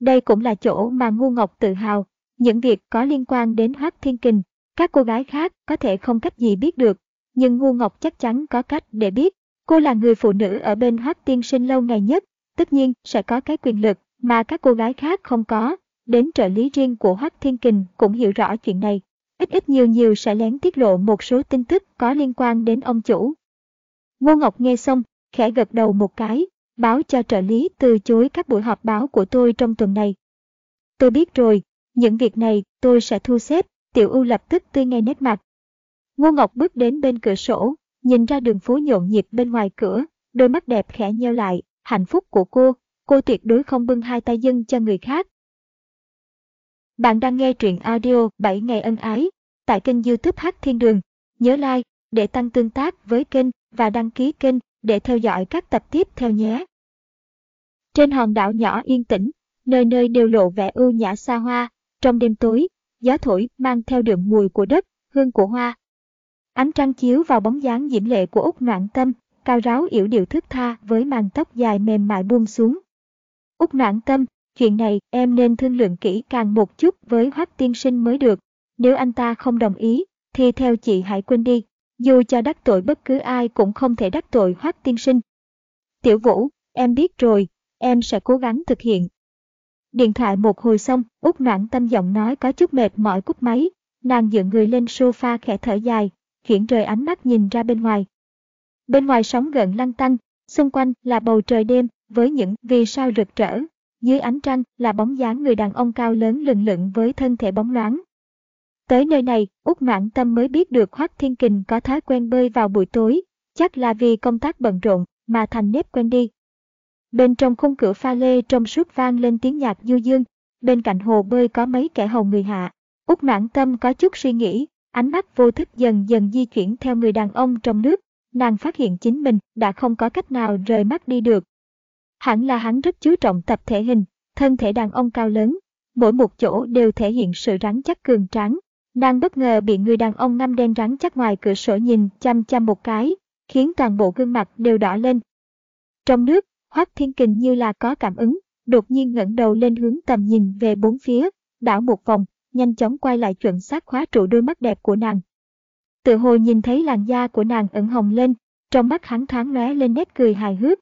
Đây cũng là chỗ mà ngu ngọc tự hào, những việc có liên quan đến Hoác Thiên Kình, các cô gái khác có thể không cách gì biết được, nhưng ngu ngọc chắc chắn có cách để biết. Cô là người phụ nữ ở bên Hoác tiên sinh lâu ngày nhất, tất nhiên sẽ có cái quyền lực mà các cô gái khác không có. Đến trợ lý riêng của Hoác Thiên Kình cũng hiểu rõ chuyện này. Ít ít nhiều nhiều sẽ lén tiết lộ một số tin tức có liên quan đến ông chủ. Ngô Ngọc nghe xong, khẽ gật đầu một cái, báo cho trợ lý từ chối các buổi họp báo của tôi trong tuần này. Tôi biết rồi, những việc này tôi sẽ thu xếp, Tiểu U lập tức tươi ngay nét mặt. Ngô Ngọc bước đến bên cửa sổ, nhìn ra đường phố nhộn nhịp bên ngoài cửa, đôi mắt đẹp khẽ nheo lại, hạnh phúc của cô, cô tuyệt đối không bưng hai tay dâng cho người khác. Bạn đang nghe truyện audio 7 ngày ân ái tại kênh youtube Hát Thiên Đường. Nhớ like để tăng tương tác với kênh và đăng ký kênh để theo dõi các tập tiếp theo nhé. Trên hòn đảo nhỏ yên tĩnh, nơi nơi đều lộ vẻ ưu nhã xa hoa, trong đêm tối, gió thổi mang theo đượm mùi của đất, hương của hoa, Ánh trăng chiếu vào bóng dáng diễm lệ của Úc Noãn Tâm, cao ráo yểu điệu thức tha với màn tóc dài mềm mại buông xuống. Úc Noãn Tâm, chuyện này em nên thương lượng kỹ càng một chút với Hoắc tiên sinh mới được. Nếu anh ta không đồng ý, thì theo chị hãy quên đi. Dù cho đắc tội bất cứ ai cũng không thể đắc tội hoác tiên sinh. Tiểu Vũ, em biết rồi, em sẽ cố gắng thực hiện. Điện thoại một hồi xong, út Noãn Tâm giọng nói có chút mệt mỏi cúp máy. Nàng dựa người lên sofa khẽ thở dài, chuyển rời ánh mắt nhìn ra bên ngoài. Bên ngoài sóng gần lăn tăn, xung quanh là bầu trời đêm với những vì sao rực rỡ. Dưới ánh trăng là bóng dáng người đàn ông cao lớn lừng lững với thân thể bóng loáng. Tới nơi này, Úc ngạn Tâm mới biết được Hoác Thiên Kình có thói quen bơi vào buổi tối, chắc là vì công tác bận rộn mà thành nếp quen đi. Bên trong khung cửa pha lê trong suốt vang lên tiếng nhạc du dương, bên cạnh hồ bơi có mấy kẻ hầu người hạ. Úc ngạn Tâm có chút suy nghĩ, Ánh mắt vô thức dần dần di chuyển theo người đàn ông trong nước, nàng phát hiện chính mình đã không có cách nào rời mắt đi được. Hẳn là hắn rất chú trọng tập thể hình, thân thể đàn ông cao lớn, mỗi một chỗ đều thể hiện sự rắn chắc cường tráng. Nàng bất ngờ bị người đàn ông ngăm đen rắn chắc ngoài cửa sổ nhìn chăm chăm một cái, khiến toàn bộ gương mặt đều đỏ lên. Trong nước, Hoắc Thiên Kình như là có cảm ứng, đột nhiên ngẩng đầu lên hướng tầm nhìn về bốn phía, đảo một vòng, nhanh chóng quay lại chuẩn xác khóa trụ đôi mắt đẹp của nàng. Tự hồ nhìn thấy làn da của nàng ửng hồng lên, trong mắt hắn thoáng lóe lên nét cười hài hước.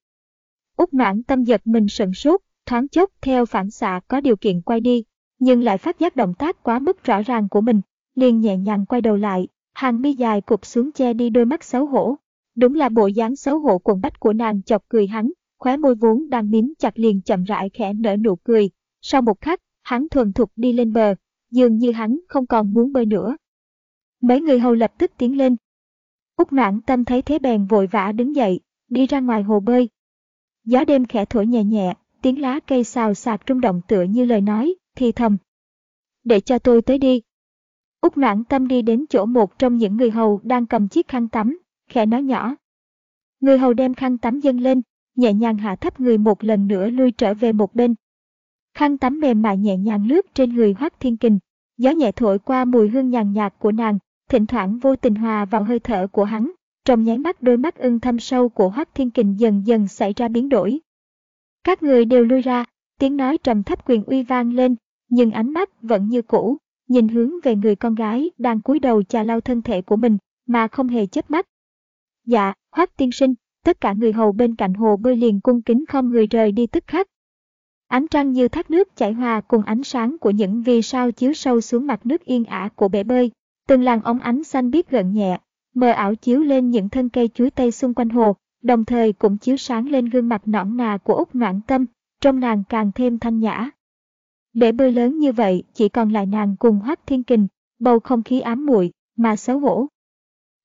Úc noãn tâm giật mình sững sốt, thoáng chốc theo phản xạ có điều kiện quay đi, nhưng lại phát giác động tác quá mức rõ ràng của mình, liền nhẹ nhàng quay đầu lại, hàng mi dài cụp xuống che đi đôi mắt xấu hổ. Đúng là bộ dáng xấu hổ quần bách của nàng chọc cười hắn, khóe môi vốn đang mím chặt liền chậm rãi khẽ nở nụ cười. Sau một khắc, hắn thuần thục đi lên bờ, dường như hắn không còn muốn bơi nữa. Mấy người hầu lập tức tiến lên. Úc noãn tâm thấy thế bèn vội vã đứng dậy, đi ra ngoài hồ bơi. Gió đêm khẽ thổi nhẹ nhẹ, tiếng lá cây xào xạc rung động tựa như lời nói, thì thầm. Để cho tôi tới đi. Úc noãn tâm đi đến chỗ một trong những người hầu đang cầm chiếc khăn tắm, khẽ nói nhỏ. Người hầu đem khăn tắm dâng lên, nhẹ nhàng hạ thấp người một lần nữa lui trở về một bên. Khăn tắm mềm mại nhẹ nhàng lướt trên người Hoắc Thiên Kình, gió nhẹ thổi qua mùi hương nhàn nhạt của nàng, thỉnh thoảng vô tình hòa vào hơi thở của hắn. Trong nháy mắt đôi mắt ưng thâm sâu của Hoắc Thiên Kình dần dần xảy ra biến đổi. Các người đều lui ra, tiếng nói trầm thấp quyền uy vang lên, nhưng ánh mắt vẫn như cũ, nhìn hướng về người con gái đang cúi đầu chà lau thân thể của mình, mà không hề chớp mắt. Dạ, Hoắc tiên sinh, tất cả người hầu bên cạnh hồ bơi liền cung kính không người rời đi tức khắc. Ánh trăng như thác nước chảy hòa cùng ánh sáng của những vì sao chiếu sâu xuống mặt nước yên ả của bể bơi, từng làn ống ánh xanh biếc gợn nhẹ, mờ ảo chiếu lên những thân cây chuối tây xung quanh hồ, đồng thời cũng chiếu sáng lên gương mặt nõn nà của Úc Noãn Tâm, trong nàng càng thêm thanh nhã. Bể bơi lớn như vậy chỉ còn lại nàng cùng Hoắc Thiên Kình, bầu không khí ám muội mà xấu hổ.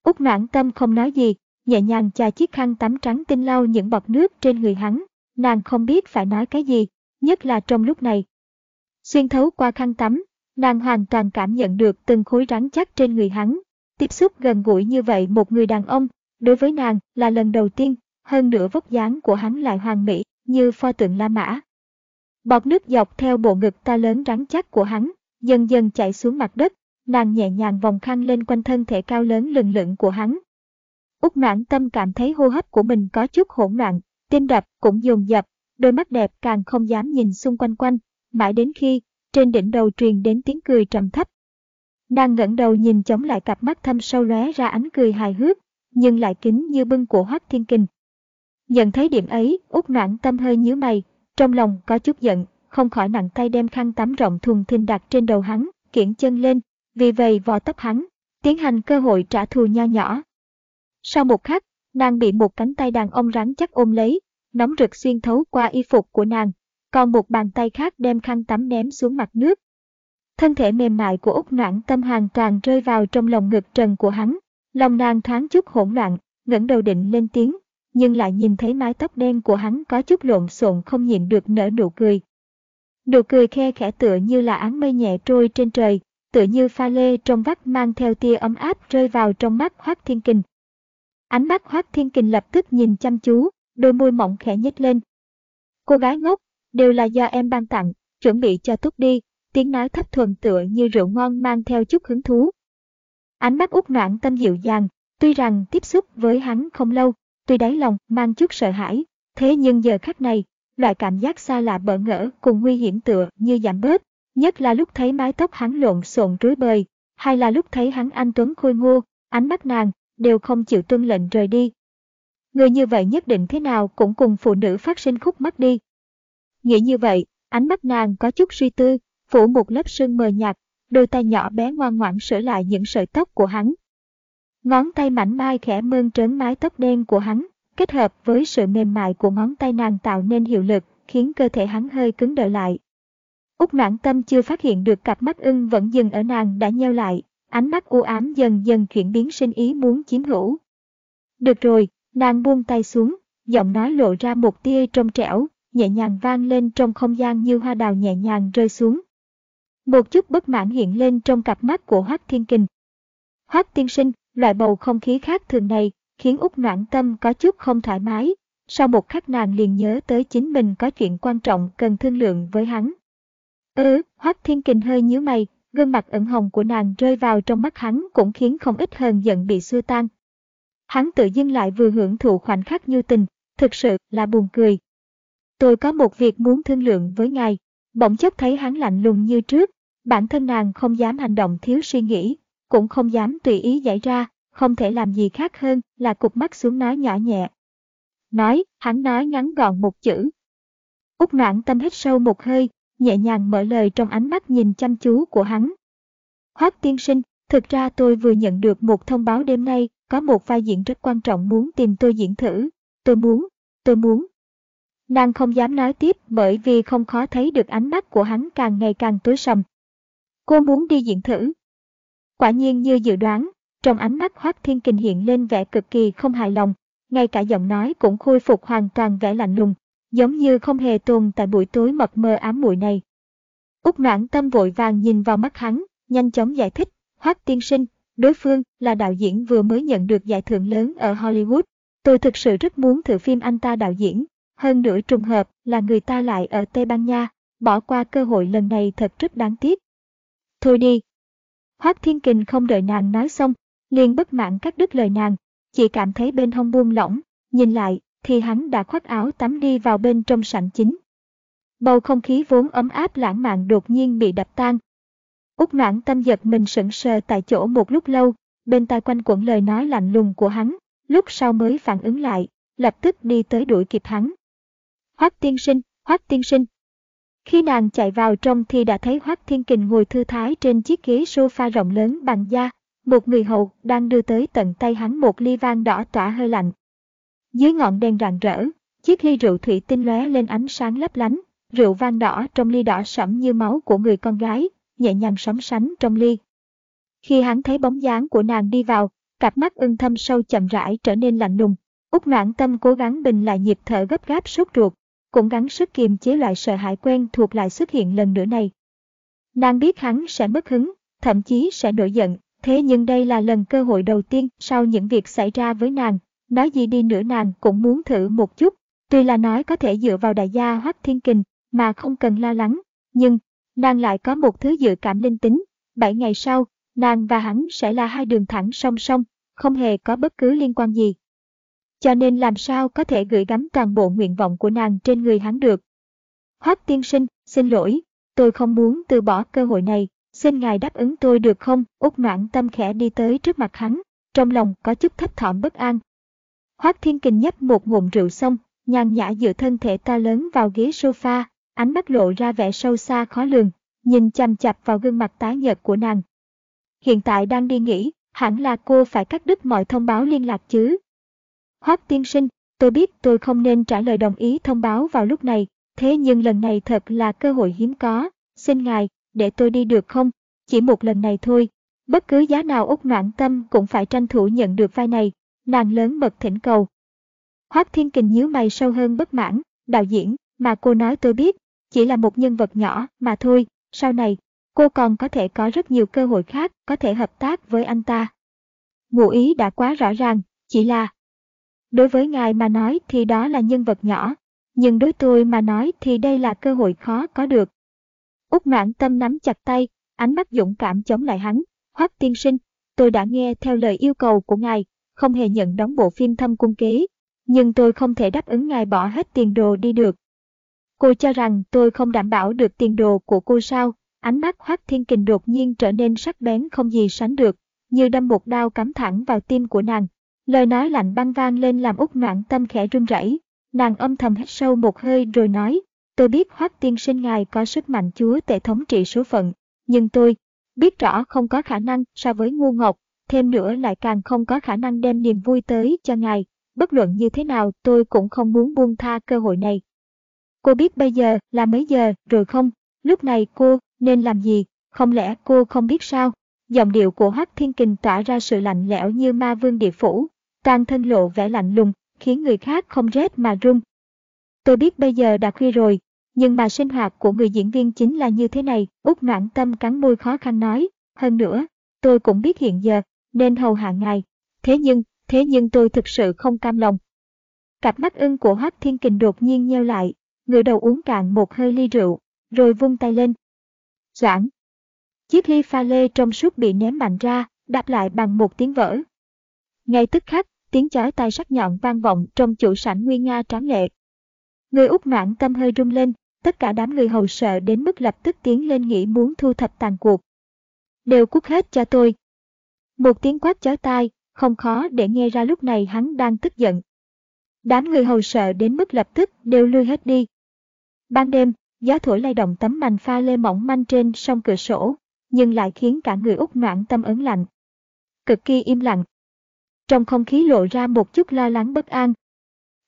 Úc Noãn Tâm không nói gì, nhẹ nhàng chà chiếc khăn tắm trắng tinh lau những bọt nước trên người hắn, nàng không biết phải nói cái gì, nhất là trong lúc này. Xuyên thấu qua khăn tắm, nàng hoàn toàn cảm nhận được từng khối rắn chắc trên người hắn. Tiếp xúc gần gũi như vậy một người đàn ông, đối với nàng là lần đầu tiên, hơn nữa vóc dáng của hắn lại hoàn mỹ, như pho tượng La Mã. Bọt nước dọc theo bộ ngực ta lớn rắn chắc của hắn, dần dần chảy xuống mặt đất, nàng nhẹ nhàng vòng khăn lên quanh thân thể cao lớn lừng lững của hắn. Úc noãn tâm cảm thấy hô hấp của mình có chút hỗn loạn, tim đập cũng dồn dập, đôi mắt đẹp càng không dám nhìn xung quanh quanh, mãi đến khi, trên đỉnh đầu truyền đến tiếng cười trầm thấp. Nàng ngẩng đầu nhìn chống lại cặp mắt thâm sâu lóe ra ánh cười hài hước, nhưng lại kính như bưng của Hoắc Thiên Kình. Nhận thấy điểm ấy, Úc Noãn Tâm hơi nhíu mày, trong lòng có chút giận, không khỏi nặng tay đem khăn tắm rộng thùng thình đặt trên đầu hắn, kiển chân lên, vì vậy vò tóc hắn, tiến hành cơ hội trả thù nho nhỏ. Sau một khắc, nàng bị một cánh tay đàn ông rắn chắc ôm lấy, nóng rực xuyên thấu qua y phục của nàng, còn một bàn tay khác đem khăn tắm ném xuống mặt nước. Thân thể mềm mại của Úc Noãn Tâm hoàn toàn rơi vào trong lòng ngực trần của hắn, lòng nàng thoáng chút hỗn loạn, ngẩng đầu định lên tiếng, nhưng lại nhìn thấy mái tóc đen của hắn có chút lộn xộn không nhịn được nở nụ cười. Nụ cười khe khẽ tựa như là áng mây nhẹ trôi trên trời, tựa như pha lê trong vắt mang theo tia ấm áp rơi vào trong mắt Hoác Thiên Kình. Ánh mắt Hoác Thiên Kình lập tức nhìn chăm chú, đôi môi mỏng khẽ nhếch lên. Cô gái ngốc, đều là do em ban tặng, chuẩn bị cho túc đi, tiếng nói thấp thuần tựa như rượu ngon mang theo chút hứng thú. Ánh mắt út noãn tâm dịu dàng, tuy rằng tiếp xúc với hắn không lâu, tuy đáy lòng mang chút sợ hãi, thế nhưng giờ khắc này, loại cảm giác xa lạ bỡ ngỡ cùng nguy hiểm tựa như giảm bớt, nhất là lúc thấy mái tóc hắn lộn xộn rối bời, hay là lúc thấy hắn anh tuấn khôi ngô, ánh mắt nàng đều không chịu tuân lệnh rời đi. Người như vậy nhất định thế nào cũng cùng phụ nữ phát sinh khúc mắt đi. Nghĩ như vậy, ánh mắt nàng có chút suy tư, phủ một lớp sương mờ nhạt, đôi tay nhỏ bé ngoan ngoãn sửa lại những sợi tóc của hắn. Ngón tay mảnh mai khẽ mơn trớn mái tóc đen của hắn, kết hợp với sự mềm mại của ngón tay nàng tạo nên hiệu lực, khiến cơ thể hắn hơi cứng đờ lại. Úc noãn tâm chưa phát hiện được cặp mắt ưng vẫn dừng ở nàng đã nheo lại, ánh mắt u ám dần dần chuyển biến sinh ý muốn chiếm hữu. Được rồi, nàng buông tay xuống, giọng nói lộ ra một tia trong trẻo, nhẹ nhàng vang lên trong không gian như hoa đào nhẹ nhàng rơi xuống. Một chút bất mãn hiện lên trong cặp mắt của Hoác Thiên Kình. Hoác Tiên Sinh, loại bầu không khí khác thường này, khiến Úc Noãn Tâm có chút không thoải mái. Sau một khắc nàng liền nhớ tới chính mình có chuyện quan trọng cần thương lượng với hắn. Ừ, Hoắc Thiên Kình hơi nhíu mày, gương mặt ửng hồng của nàng rơi vào trong mắt hắn cũng khiến không ít hờn giận bị xua tan. Hắn tự dưng lại vừa hưởng thụ khoảnh khắc như tình, thực sự là buồn cười. tôi có một việc muốn thương lượng với ngài. Bỗng chốc thấy hắn lạnh lùng như trước, bản thân nàng không dám hành động thiếu suy nghĩ, cũng không dám tùy ý giải ra, không thể làm gì khác hơn là cục mắt xuống nói nhỏ nhẹ. Nói, hắn nói ngắn gọn một chữ. Úc noãn tâm hít sâu một hơi, nhẹ nhàng mở lời trong ánh mắt nhìn chăm chú của hắn. Hoác tiên sinh, thực ra tôi vừa nhận được một thông báo đêm nay, có một vai diễn rất quan trọng muốn tìm tôi diễn thử. Tôi muốn, tôi muốn. Nàng không dám nói tiếp bởi vì không khó thấy được ánh mắt của hắn càng ngày càng tối sầm. Cô muốn đi diễn thử. Quả nhiên như dự đoán, trong ánh mắt Hoác Thiên Kình hiện lên vẻ cực kỳ không hài lòng, ngay cả giọng nói cũng khôi phục hoàn toàn vẻ lạnh lùng, giống như không hề tồn tại buổi tối mập mờ ám muội này. Úc noãn tâm vội vàng nhìn vào mắt hắn, nhanh chóng giải thích, Hoác tiên sinh, đối phương là đạo diễn vừa mới nhận được giải thưởng lớn ở Hollywood. Tôi thực sự rất muốn thử phim anh ta đạo diễn, hơn nữa trùng hợp là người ta lại ở Tây Ban Nha, bỏ qua cơ hội lần này thật rất đáng tiếc. Thôi đi. Hoác Thiên Kình không đợi nàng nói xong, liền bất mãn cắt đứt lời nàng, chỉ cảm thấy bên hông buông lỏng, nhìn lại thì hắn đã khoác áo tắm đi vào bên trong sảnh chính. Bầu không khí vốn ấm áp lãng mạn đột nhiên bị đập tan. Úc noãn tâm giật mình sững sờ tại chỗ một lúc lâu, bên tai quanh quẩn lời nói lạnh lùng của hắn, lúc sau mới phản ứng lại, lập tức đi tới đuổi kịp hắn. Hoác tiên sinh, Hoác tiên sinh. Khi nàng chạy vào trong thì đã thấy Hoác Thiên Kình ngồi thư thái trên chiếc ghế sofa rộng lớn bằng da, một người hầu đang đưa tới tận tay hắn một ly vang đỏ tỏa hơi lạnh. Dưới ngọn đèn rạng rỡ, chiếc ly rượu thủy tinh lóe lên ánh sáng lấp lánh, rượu vang đỏ trong ly đỏ sẫm như máu của người con gái, nhẹ nhàng sóng sánh trong ly. Khi hắn thấy bóng dáng của nàng đi vào, cặp mắt ưng thâm sâu chậm rãi trở nên lạnh lùng. Úc noãn tâm cố gắng bình lại nhịp thở gấp gáp sốt ruột, cũng gắng sức kiềm chế loại sợ hãi quen thuộc lại xuất hiện lần nữa này. Nàng biết hắn sẽ mất hứng, thậm chí sẽ nổi giận, thế nhưng đây là lần cơ hội đầu tiên sau những việc xảy ra với nàng, nói gì đi nữa nàng cũng muốn thử một chút, tuy là nói có thể dựa vào đại gia Hắc Thiên Kình mà không cần lo lắng, nhưng nàng lại có một thứ dự cảm linh tính, bảy ngày sau, nàng và hắn sẽ là hai đường thẳng song song, không hề có bất cứ liên quan gì. Cho nên làm sao có thể gửi gắm toàn bộ nguyện vọng của nàng trên người hắn được. Hoác tiên sinh, xin lỗi, tôi không muốn từ bỏ cơ hội này, xin ngài đáp ứng tôi được không? Úc noãn tâm khẽ đi tới trước mặt hắn, trong lòng có chút thấp thỏm bất an. Hoác thiên kình nhấp một ngụm rượu xong, nhàn nhã dựa thân thể to lớn vào ghế sofa, ánh mắt lộ ra vẻ sâu xa khó lường, nhìn chằm chặp vào gương mặt tái nhợt của nàng. Hiện tại đang đi nghỉ, hẳn là cô phải cắt đứt mọi thông báo liên lạc chứ. Hoác tiên sinh, tôi biết tôi không nên trả lời đồng ý thông báo vào lúc này, thế nhưng lần này thật là cơ hội hiếm có, xin ngài, để tôi đi được không? Chỉ một lần này thôi, bất cứ giá nào Úc Noãn Tâm cũng phải tranh thủ nhận được vai này, nàng lớn mật thỉnh cầu. Hoác Thiên Kình nhíu mày sâu hơn bất mãn, đạo diễn, mà cô nói tôi biết, chỉ là một nhân vật nhỏ mà thôi, sau này, cô còn có thể có rất nhiều cơ hội khác có thể hợp tác với anh ta. Ngụ ý đã quá rõ ràng, chỉ là... Đối với ngài mà nói thì đó là nhân vật nhỏ, nhưng đối tôi mà nói thì đây là cơ hội khó có được. Úc noãn tâm nắm chặt tay, ánh mắt dũng cảm chống lại hắn. Hoắc tiên sinh, tôi đã nghe theo lời yêu cầu của ngài, không hề nhận đóng bộ phim thâm cung kế, nhưng tôi không thể đáp ứng ngài bỏ hết tiền đồ đi được. Cô cho rằng tôi không đảm bảo được tiền đồ của cô sao? Ánh mắt Hoắc Thiên Kình đột nhiên trở nên sắc bén không gì sánh được, như đâm một đao cắm thẳng vào tim của nàng. Lời nói lạnh băng vang lên làm út noạn tâm khẽ run rẩy. Nàng âm thầm hít sâu một hơi rồi nói, tôi biết Hoác Tiên sinh ngài có sức mạnh chúa tể thống trị số phận, nhưng tôi biết rõ không có khả năng so với ngu ngọc, thêm nữa lại càng không có khả năng đem niềm vui tới cho ngài. Bất luận như thế nào tôi cũng không muốn buông tha cơ hội này. Cô biết bây giờ là mấy giờ rồi không? Lúc này cô nên làm gì? Không lẽ cô không biết sao? Giọng điệu của Hoắc Thiên Kình tỏa ra sự lạnh lẽo như ma vương địa phủ, toàn thân lộ vẻ lạnh lùng, khiến người khác không rét mà run. Tôi biết bây giờ đã khuya rồi, nhưng mà sinh hoạt của người diễn viên chính là như thế này, út noãn tâm cắn môi khó khăn nói. Hơn nữa, tôi cũng biết hiện giờ, nên hầu hạ ngài. Thế nhưng, thế nhưng tôi thực sự không cam lòng. Cặp mắt ưng của Hoác Thiên Kình đột nhiên nheo lại, người đầu uống cạn một hơi ly rượu, rồi vung tay lên. Doãn. Chiếc ly pha lê trong suốt bị ném mạnh ra, đáp lại bằng một tiếng vỡ. Ngay tức khắc, tiếng chói tai sắc nhọn vang vọng trong chủ sảnh nguy nga tráng lệ. Người út mãn tâm hơi rung lên, tất cả đám người hầu sợ đến mức lập tức tiến lên nghĩ muốn thu thập tàn cuộc. Đều cút hết cho tôi. Một tiếng quát chói tai, không khó để nghe ra lúc này hắn đang tức giận. Đám người hầu sợ đến mức lập tức đều lui hết đi. Ban đêm, gió thổi lay động tấm mành pha lê mỏng manh trên song cửa sổ, nhưng lại khiến cả người út noãn tâm ấn lạnh. Cực kỳ im lặng. Trong không khí lộ ra một chút lo lắng bất an.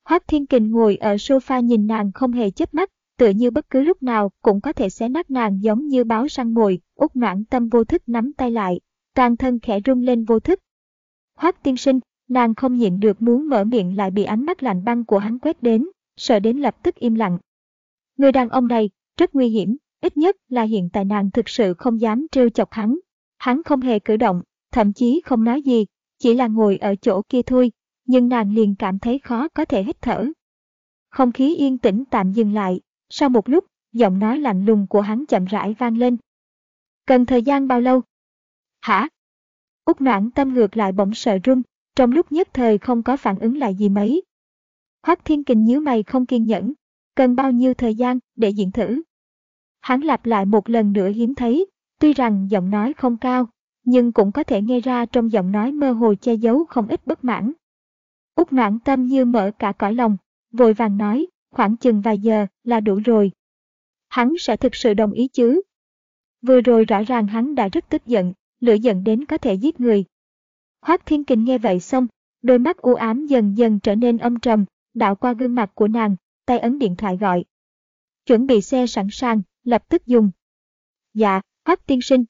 Hoác Thiên Kình ngồi ở sofa nhìn nàng không hề chớp mắt, tựa như bất cứ lúc nào cũng có thể xé nát nàng giống như báo săn mồi, út noãn tâm vô thức nắm tay lại, toàn thân khẽ rung lên vô thức. Hoác tiên sinh, nàng không nhịn được muốn mở miệng lại bị ánh mắt lạnh băng của hắn quét đến, sợ đến lập tức im lặng. Người đàn ông này, rất nguy hiểm, ít nhất là hiện tại nàng thực sự không dám trêu chọc hắn. Hắn không hề cử động, thậm chí không nói gì, chỉ là ngồi ở chỗ kia thôi, nhưng nàng liền cảm thấy khó có thể hít thở. Không khí yên tĩnh tạm dừng lại, sau một lúc, giọng nói lạnh lùng của hắn chậm rãi vang lên. Cần thời gian bao lâu? Hả? Úc noãn tâm ngược lại bỗng sợ run, trong lúc nhất thời không có phản ứng lại gì mấy. Hoắc Thiên Kình nhíu mày không kiên nhẫn, cần bao nhiêu thời gian để diễn thử. Hắn lặp lại một lần nữa hiếm thấy, tuy rằng giọng nói không cao, nhưng cũng có thể nghe ra trong giọng nói mơ hồ che giấu không ít bất mãn. Úc noãn tâm như mở cả cõi lòng, vội vàng nói, khoảng chừng vài giờ là đủ rồi. Hắn sẽ thực sự đồng ý chứ? Vừa rồi rõ ràng hắn đã rất tức giận, lửa giận đến có thể giết người. Hoác Thiên Kình nghe vậy xong, đôi mắt u ám dần dần trở nên âm trầm, đạo qua gương mặt của nàng, tay ấn điện thoại gọi. Chuẩn bị xe sẵn sàng, lập tức dùng. Dạ, Hoác tiên sinh.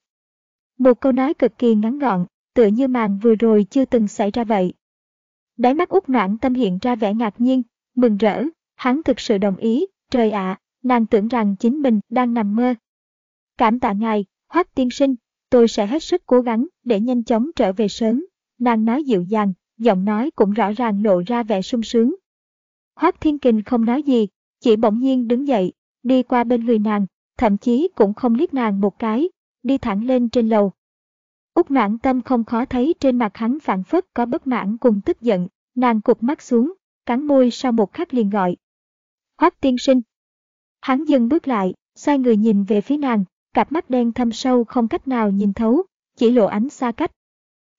Một câu nói cực kỳ ngắn gọn, tựa như màn vừa rồi chưa từng xảy ra vậy. Đáy mắt út noãn tâm hiện ra vẻ ngạc nhiên, mừng rỡ, hắn thực sự đồng ý, trời ạ, nàng tưởng rằng chính mình đang nằm mơ. Cảm tạ ngài, Hoắc tiên sinh, tôi sẽ hết sức cố gắng để nhanh chóng trở về sớm. Nàng nói dịu dàng, giọng nói cũng rõ ràng lộ ra vẻ sung sướng. Hoắc Thiên Kình không nói gì, chỉ bỗng nhiên đứng dậy, đi qua bên người nàng, thậm chí cũng không liếc nàng một cái, đi thẳng lên trên lầu. Úc noãn tâm không khó thấy trên mặt hắn phản phất có bất mãn cùng tức giận, nàng cụp mắt xuống, cắn môi sau một khắc liền gọi. Hoác tiên sinh. Hắn dừng bước lại, xoay người nhìn về phía nàng, cặp mắt đen thâm sâu không cách nào nhìn thấu, chỉ lộ ánh xa cách.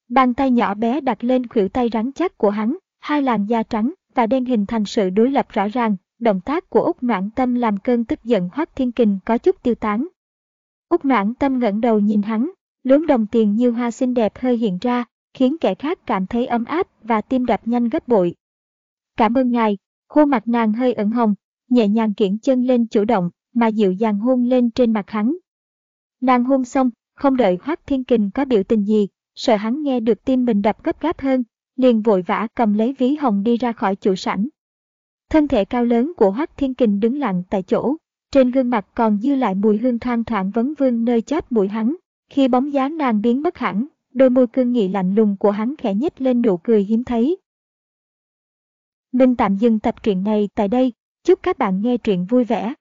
Bàn tay nhỏ bé đặt lên khuỷu tay rắn chắc của hắn, hai làn da trắng và đen hình thành sự đối lập rõ ràng, động tác của Úc Noãn Tâm làm cơn tức giận Hoắc Thiên Kình có chút tiêu tán. Úc Noãn Tâm ngẩng đầu nhìn hắn, lúm đồng tiền như hoa xinh đẹp hơi hiện ra, khiến kẻ khác cảm thấy ấm áp và tim đập nhanh gấp bội. Cảm ơn ngài, khuôn mặt nàng hơi ửng hồng, nhẹ nhàng kiển chân lên chủ động, mà dịu dàng hôn lên trên mặt hắn. Nàng hôn xong, không đợi Hoác Thiên Kình có biểu tình gì, sợ hắn nghe được tim mình đập gấp gáp hơn, liền vội vã cầm lấy ví hồng đi ra khỏi chủ sảnh. Thân thể cao lớn của Hoác Thiên Kình đứng lặng tại chỗ, trên gương mặt còn dư lại mùi hương thoang thoảng vấn vương nơi chóp mũi hắn. Khi bóng dáng nàng biến mất hẳn, đôi môi cương nghị lạnh lùng của hắn khẽ nhếch lên nụ cười hiếm thấy. Mình tạm dừng tập truyện này tại đây, chúc các bạn nghe truyện vui vẻ.